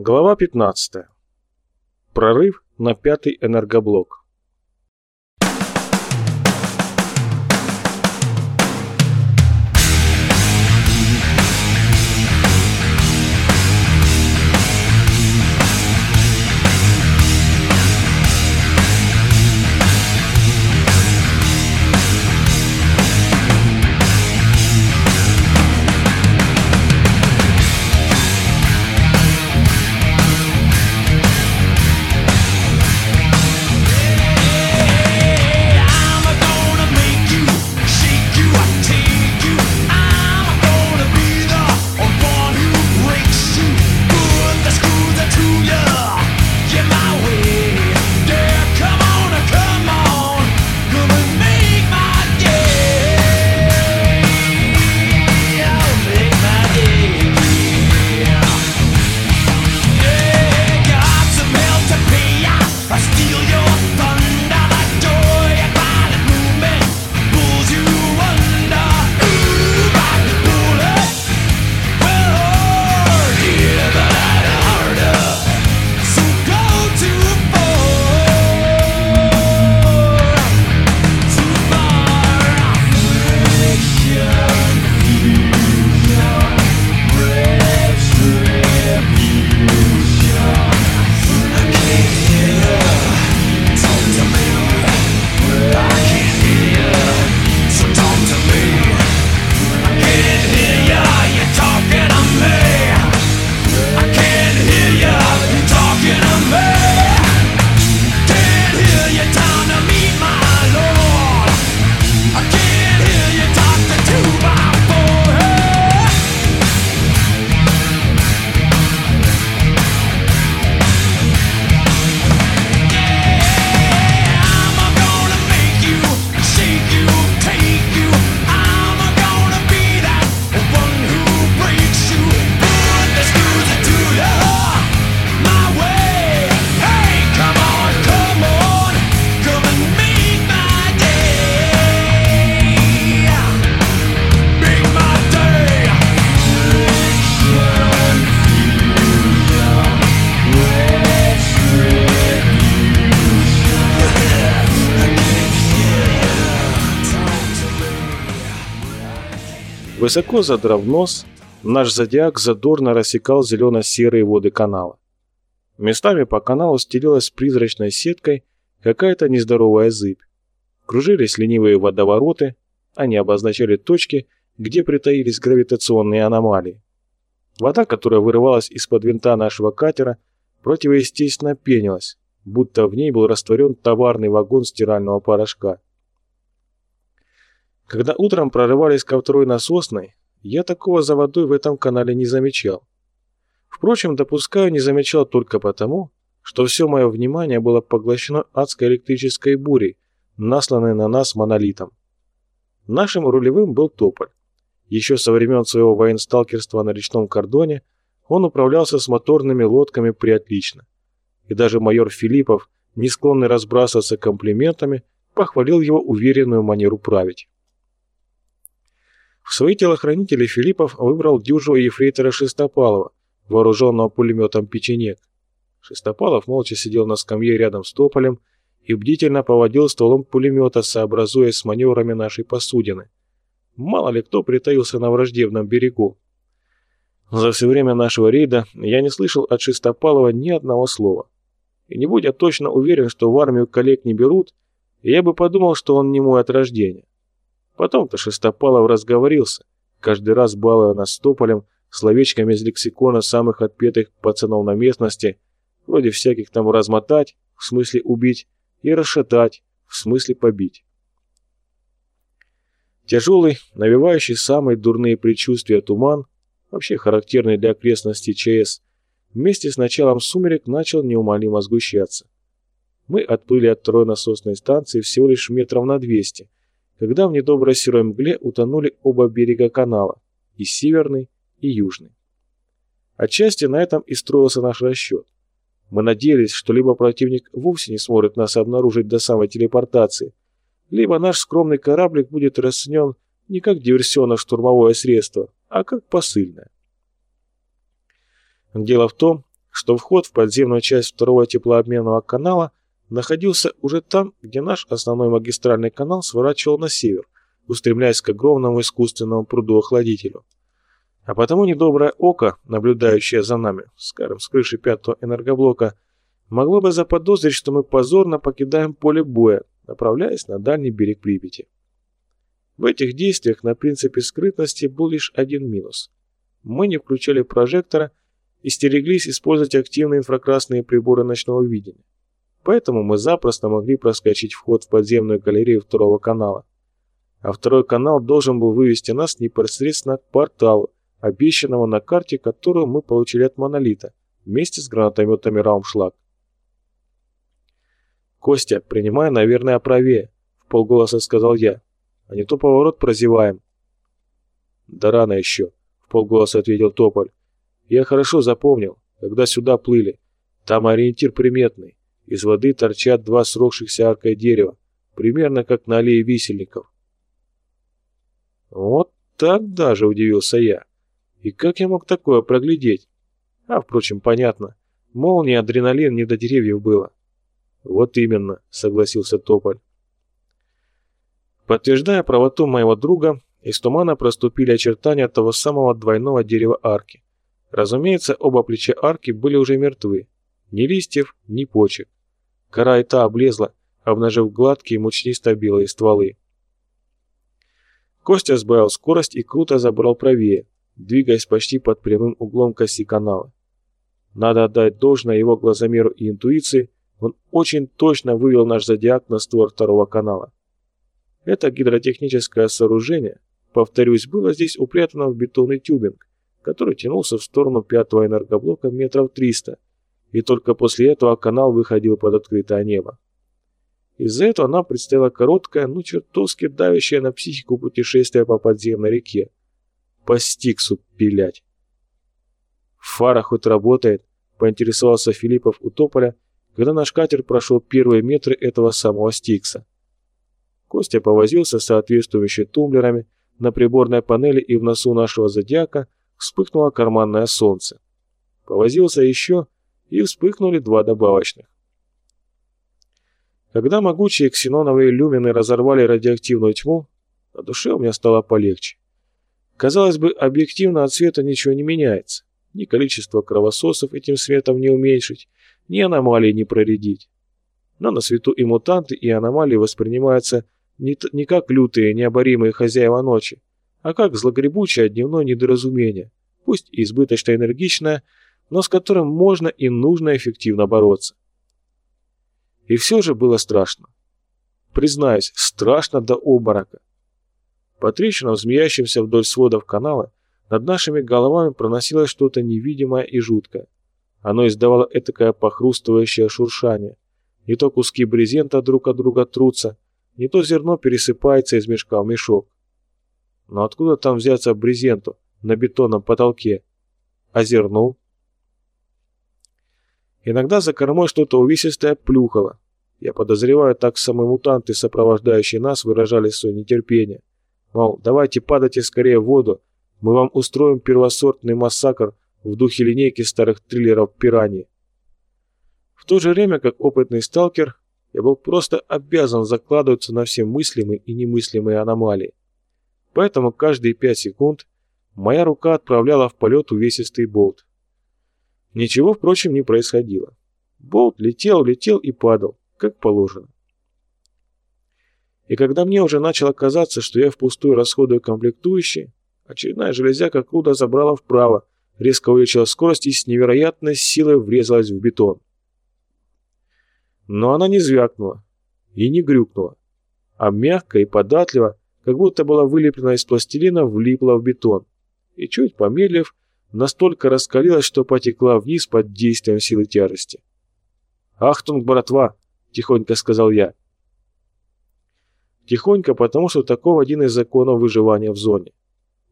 Глава 15. Прорыв на пятый энергоблок. Высоко задрав нос, наш зодиак задорно рассекал зелено-серые воды канала. Местами по каналу стелилась призрачной сеткой какая-то нездоровая зыбь. Кружились ленивые водовороты, они обозначали точки, где притаились гравитационные аномалии. Вода, которая вырывалась из-под винта нашего катера, противоестественно пенилась, будто в ней был растворен товарный вагон стирального порошка. Когда утром прорывались ко второй насосной, я такого за водой в этом канале не замечал. Впрочем, допускаю, не замечал только потому, что все мое внимание было поглощено адской электрической бурей, насланной на нас монолитом. Нашим рулевым был Тополь. Еще со времен своего военсталкерства на речном кордоне он управлялся с моторными лодками приотлично. И даже майор Филиппов, не склонный разбрасываться комплиментами, похвалил его уверенную манеру править. В свои телохранители Филиппов выбрал дюжего ефрейтора Шестопалова, вооруженного пулеметом «Печенек». Шестопалов молча сидел на скамье рядом с Тополем и бдительно поводил стволом пулемета, сообразуясь с маневрами нашей посудины. Мало ли кто притаился на враждебном берегу. За все время нашего рейда я не слышал от Шестопалова ни одного слова. И не будь я точно уверен, что в армию коллег не берут, я бы подумал, что он не мой от рождения. Потом-то Шестопалов разговорился, каждый раз балуя нас Тополем словечками из лексикона самых отпетых пацанов на местности, вроде всяких там размотать, в смысле убить, и расшатать, в смысле побить. Тяжелый, навевающий самые дурные предчувствия туман, вообще характерный для окрестностей ЧС, вместе с началом сумерек начал неумолимо сгущаться. Мы отплыли от второй насосной станции всего лишь метров на 200, когда в недоброй серой мгле утонули оба берега канала, и северный, и южный. Отчасти на этом и строился наш расчет. Мы надеялись, что либо противник вовсе не сможет нас обнаружить до самой телепортации, либо наш скромный кораблик будет расценен не как диверсионно-штурмовое средство, а как посыльное. Дело в том, что вход в подземную часть второго теплообменного канала находился уже там, где наш основной магистральный канал сворачивал на север, устремляясь к огромному искусственному пруду-охладителю. А потому недоброе око, наблюдающее за нами, скажем, с крыши пятого энергоблока, могло бы заподозрить, что мы позорно покидаем поле боя, направляясь на дальний берег Припяти. В этих действиях на принципе скрытности был лишь один минус. Мы не включали прожектора и стереглись использовать активные инфракрасные приборы ночного видения. Поэтому мы запросто могли проскочить вход в подземную галерею второго канала. А второй канал должен был вывести нас непосредственно к порталу, обещанного на карте, которую мы получили от Монолита, вместе с гранатометами Раумшлаг. «Костя, принимай, наверное, правее», — в полголоса сказал я. «А не то поворот прозеваем». «Да рано еще», — в полголоса ответил Тополь. «Я хорошо запомнил, когда сюда плыли. Там ориентир приметный. Из воды торчат два сросшихся аркой дерева, примерно как на аллее висельников». «Вот так даже», — удивился я. «И как я мог такое проглядеть?» «А, впрочем, понятно. Молния, адреналин не до деревьев было». «Вот именно», — согласился Тополь. Подтверждая правоту моего друга, из тумана проступили очертания того самого двойного дерева арки. Разумеется, оба плеча арки были уже мертвы. Ни листьев, ни почек. Кора и та облезла, обнажив гладкие мучнисто-белые стволы. Костя сбавил скорость и круто забрал правее, двигаясь почти под прямым углом к канала. Надо отдать должное его глазомеру и интуиции, он очень точно вывел наш зодиак на створ второго канала. Это гидротехническое сооружение, повторюсь, было здесь упрятано в бетонный тюбинг, который тянулся в сторону пятого энергоблока метров 300, и только после этого канал выходил под открытое небо. Из-за этого нам предстояло короткое, но чертовски давящее на психику путешествие по подземной реке. По стиксу пилять. «Фара хоть работает?» — поинтересовался Филиппов у Тополя, когда наш катер прошел первые метры этого самого Стикса. Костя повозился с соответствующими тумблерами, на приборной панели и в носу нашего зодиака вспыхнуло карманное солнце. Повозился еще, и вспыхнули два добавочных. Когда могучие ксеноновые люмины разорвали радиоактивную тьму, на душе у меня стало полегче. Казалось бы, объективно от света ничего не меняется. Ни количество кровососов этим светом не уменьшить, ни аномалии не проредить. Но на свету и мутанты, и аномалии воспринимаются не, не как лютые, необоримые хозяева ночи, а как злогребучее дневное недоразумение, пусть и избыточно энергичное, но с которым можно и нужно эффективно бороться. И все же было страшно. Признаюсь, страшно до обморока. По трещинам, змеящимся вдоль сводов канала, над нашими головами проносилось что-то невидимое и жуткое. Оно издавало этакое похрустывающее шуршание. Не то куски брезента друг от друга трутся, не то зерно пересыпается из мешка в мешок. Но откуда там взяться брезенту на бетонном потолке? А зерну? Иногда за кормой что-то увесистое плюхало. Я подозреваю, так самые мутанты, сопровождающие нас, выражали свое нетерпение. Мол, давайте падайте скорее в воду, мы вам устроим первосортный массакр в духе линейки старых триллеров «Пираньи». В то же время, как опытный сталкер, я был просто обязан закладываться на все мыслимые и немыслимые аномалии. Поэтому каждые пять секунд моя рука отправляла в полет увесистый болт. Ничего, впрочем, не происходило. Болт летел, летел и падал, как положено. И когда мне уже начало казаться, что я впустую расходую комплектующие, очередная железяка круто забрала вправо, резко увеличила скорость и с невероятной силой врезалась в бетон. Но она не звякнула и не грюкнула, а мягко и податливо, как будто была вылеплена из пластилина, влипла в бетон и, чуть помедлив, настолько раскалилась, что потекла вниз под действием силы тяжести. «Ахтунг, братва!» — тихонько сказал я. Тихонько, потому что таков один из законов выживания в зоне.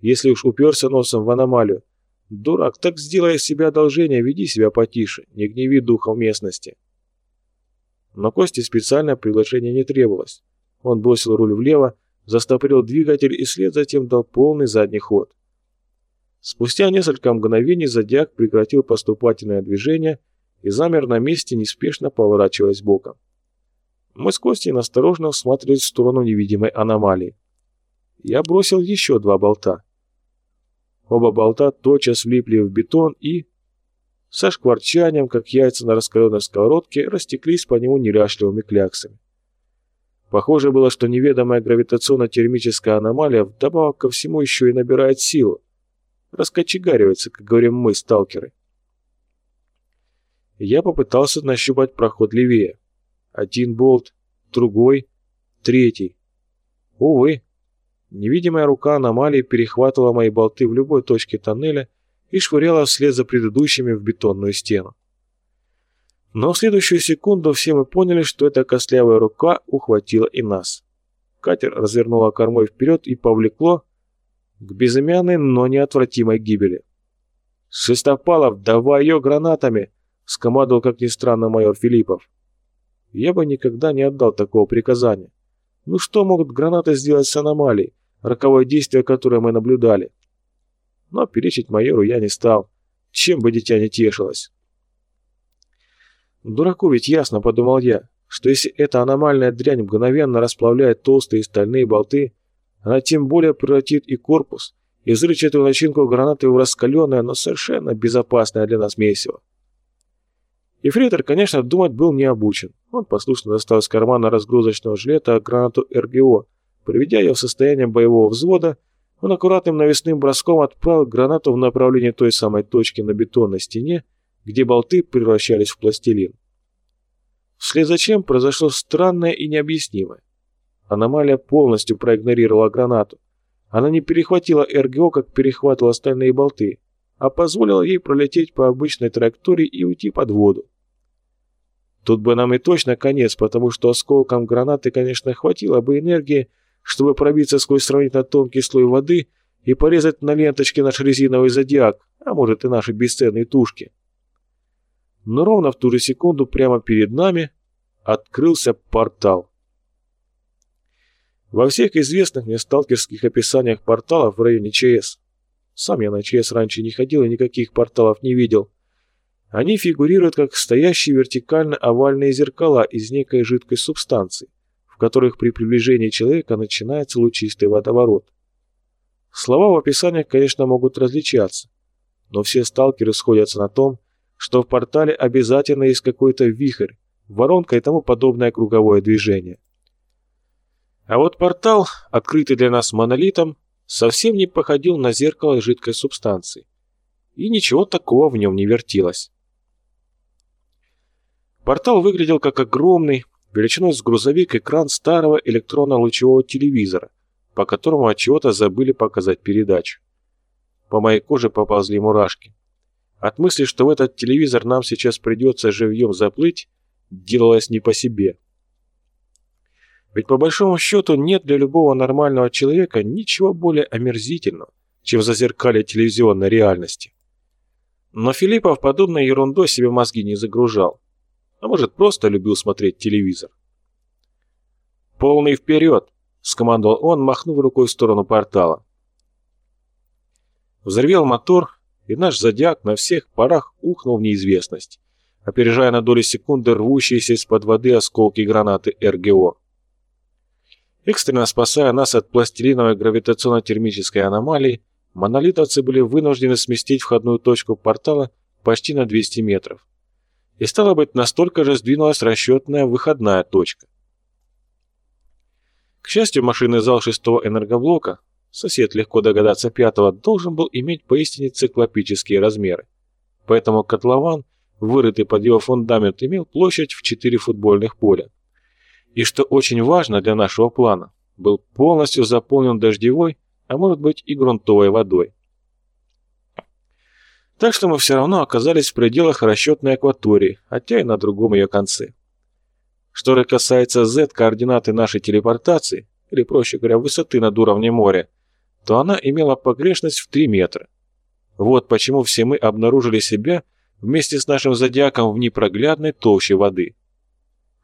Если уж уперся носом в аномалию, дурак, так сделай себе одолжение, веди себя потише, не гневи духом местности. Но Косте специальное приглашение не требовалось. Он бросил руль влево, застопорил двигатель и след затем дал полный задний ход. Спустя несколько мгновений зодиак прекратил поступательное движение и замер на месте, неспешно поворачиваясь боком. Мы с Костей осторожно всматривались в сторону невидимой аномалии. Я бросил еще два болта. Оба болта тотчас влипли в бетон и... Со шкварчанием, как яйца на раскаленной сковородке, растеклись по нему неряшливыми кляксами. Похоже было, что неведомая гравитационно-термическая аномалия вдобавок ко всему еще и набирает силу. Раскочегаривается, как говорим мы, сталкеры. Я попытался нащупать проход левее. Один болт, другой, третий. Увы, невидимая рука аномалии перехватывала мои болты в любой точке тоннеля и швыряла вслед за предыдущими в бетонную стену. Но в следующую секунду все мы поняли, что эта костлявая рука ухватила и нас. Катер развернула кормой вперед и повлекло к безымянной, но неотвратимой гибели. «Шестопалов, давай ее гранатами!» — скомандовал, как ни странно, майор Филиппов. Я бы никогда не отдал такого приказания. Ну что могут гранаты сделать с аномалией, роковое действие которое мы наблюдали? Но перечить майору я не стал, чем бы дитя не тешилось. Дураку ведь ясно, подумал я, что если эта аномальная дрянь мгновенно расплавляет толстые стальные болты, она тем более превратит и корпус, и взрывчатую начинку гранаты в раскаленное, но совершенно безопасное для нас месиво. Ефрейтор, конечно, думать был не обучен. Он послушно достал из кармана разгрузочного жилета гранату РГО. Приведя ее в состояние боевого взвода, он аккуратным навесным броском отправил гранату в направлении той самой точки на бетонной стене, где болты превращались в пластилин. Вслед за чем произошло странное и необъяснимое. Аномалия полностью проигнорировала гранату. Она не перехватила РГО, как перехватывала остальные болты, а позволила ей пролететь по обычной траектории и уйти под воду. Тут бы нам и точно конец, потому что осколком гранаты, конечно, хватило бы энергии, чтобы пробиться сквозь сравнительно тонкий слой воды и порезать на ленточке наш резиновый зодиак, а может и наши бесценные тушки но ровно в ту же секунду прямо перед нами открылся портал. Во всех известных мне сталкерских описаниях порталов в районе ЧС, сам я на ЧС раньше не ходил и никаких порталов не видел, они фигурируют как стоящие вертикально овальные зеркала из некой жидкой субстанции, в которых при приближении человека начинается лучистый водоворот. Слова в описаниях, конечно, могут различаться, но все сталкеры сходятся на том, что в портале обязательно есть какой-то вихрь, воронка и тому подобное круговое движение. А вот портал, открытый для нас монолитом, совсем не походил на зеркало жидкой субстанции. И ничего такого в нем не вертелось. Портал выглядел как огромный, величиной с грузовик экран старого электронно-лучевого телевизора, по которому от чего-то забыли показать передачу. По моей коже поползли мурашки. От мысли, что в этот телевизор нам сейчас придется живьем заплыть, делалось не по себе. Ведь по большому счету нет для любого нормального человека ничего более омерзительного, чем зазеркалье телевизионной реальности. Но Филиппов подобной ерундой себе мозги не загружал. А может, просто любил смотреть телевизор. «Полный вперед!» — скомандовал он, махнув рукой в сторону портала. Взревел мотор, и наш зодиак на всех парах ухнул в неизвестность, опережая на доли секунды рвущиеся из-под воды осколки гранаты РГО. Экстренно спасая нас от пластилиновой гравитационно-термической аномалии, монолитовцы были вынуждены сместить входную точку портала почти на 200 метров. И стало быть, настолько же сдвинулась расчетная выходная точка. К счастью, машинный зал шестого энергоблока сосед легко догадаться пятого, должен был иметь поистине циклопические размеры. Поэтому котлован, вырытый под его фундамент, имел площадь в 4 футбольных поля. И что очень важно для нашего плана, был полностью заполнен дождевой, а может быть и грунтовой водой. Так что мы все равно оказались в пределах расчетной акватории, хотя и на другом ее конце. Что же касается Z-координаты нашей телепортации, или проще говоря, высоты над уровнем моря, то она имела погрешность в 3 метра. Вот почему все мы обнаружили себя вместе с нашим зодиаком в непроглядной толще воды.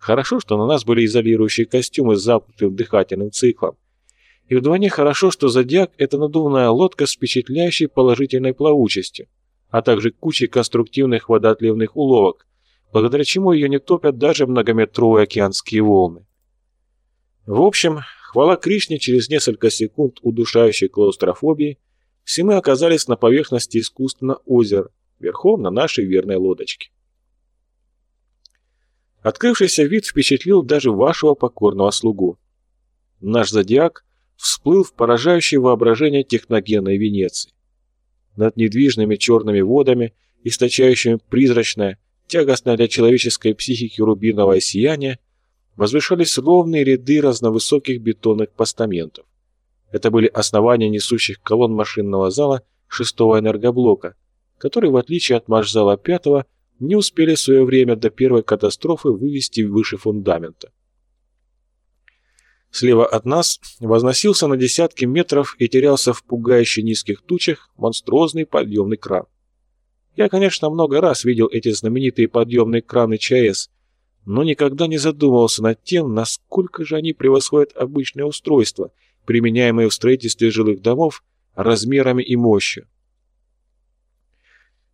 Хорошо, что на нас были изолирующие костюмы с замкнутым дыхательным циклом. И вдвойне хорошо, что «Зодиак» — это надувная лодка с впечатляющей положительной плавучестью, а также кучей конструктивных водоотливных уловок, благодаря чему ее не топят даже многометровые океанские волны. В общем, хвала Кришне, через несколько секунд удушающей клаустрофобии, все мы оказались на поверхности искусственного озера, верхом на нашей верной лодочке. Открывшийся вид впечатлил даже вашего покорного слугу. Наш зодиак всплыл в поражающее воображение техногенной Венеции. Над недвижными черными водами, источающими призрачное, тягостное для человеческой психики рубиновое сияние, возвышались ровные ряды разновысоких бетонных постаментов. Это были основания несущих колонн машинного зала шестого энергоблока, который, в отличие от марш-зала пятого, не успели в свое время до первой катастрофы вывести выше фундамента. Слева от нас возносился на десятки метров и терялся в пугающе низких тучах монструозный подъемный кран. Я, конечно, много раз видел эти знаменитые подъемные краны ЧАЭС, но никогда не задумывался над тем, насколько же они превосходят обычные устройства, применяемые в строительстве жилых домов размерами и мощью.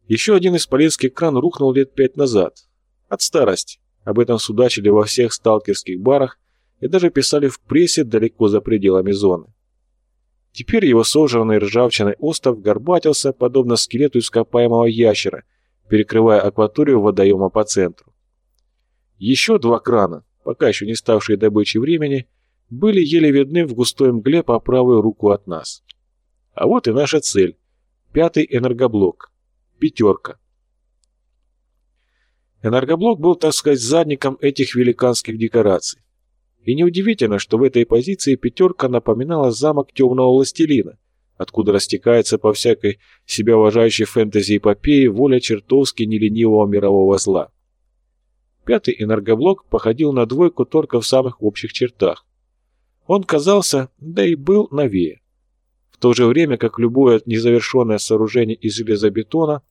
Еще один исполинский кран рухнул лет пять назад. От старости. Об этом судачили во всех сталкерских барах и даже писали в прессе далеко за пределами зоны. Теперь его сожранный ржавчиной остов горбатился, подобно скелету ископаемого ящера, перекрывая акваторию водоема по центру. Еще два крана, пока еще не ставшие добычей времени, были еле видны в густой мгле по правую руку от нас. А вот и наша цель. Пятый энергоблок. Пятерка. Энергоблок был, так сказать, задником этих великанских декораций. И неудивительно, что в этой позиции пятерка напоминала замок темного властелина, откуда растекается по всякой себя уважающей фэнтези-эпопее воля чертовски неленивого мирового зла. Пятый энергоблок походил на двойку только в самых общих чертах. Он казался, да и был новее. В то же время, как любое незавершенное сооружение из железобетона,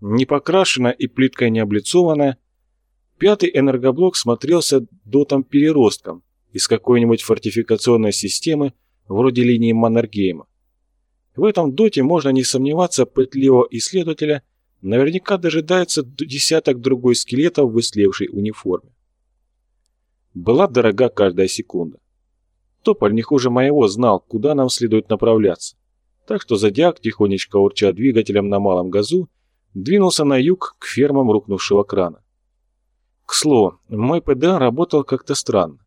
не покрашенное и плиткой не облицованное, пятый энергоблок смотрелся дотом-переростком, из какой-нибудь фортификационной системы вроде линии Маннергейма. В этом доте можно не сомневаться пытливого исследователя, наверняка дожидается десяток другой скелетов в ислевшей униформе. Была дорога каждая секунда. Тополь не хуже моего знал, куда нам следует направляться. Так что зодиак, тихонечко урча двигателем на малом газу, двинулся на юг к фермам рухнувшего крана. К слову, мой ПДА работал как-то странно.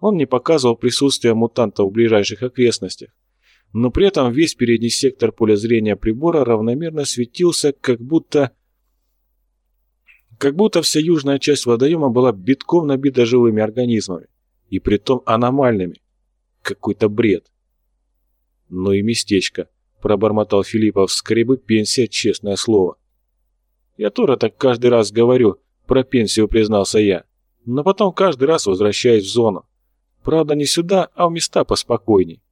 Он не показывал присутствие мутантов в ближайших окрестностях, но при этом весь передний сектор поля зрения прибора равномерно светился, как будто... Как будто вся южная часть водоема была битком набита живыми организмами, и притом аномальными. Какой-то бред. «Ну и местечко», — пробормотал Филиппов, — «скорее пенсия, честное слово». «Я тоже так каждый раз говорю, про пенсию признался я, но потом каждый раз возвращаюсь в зону. Правда, не сюда, а в места поспокойней.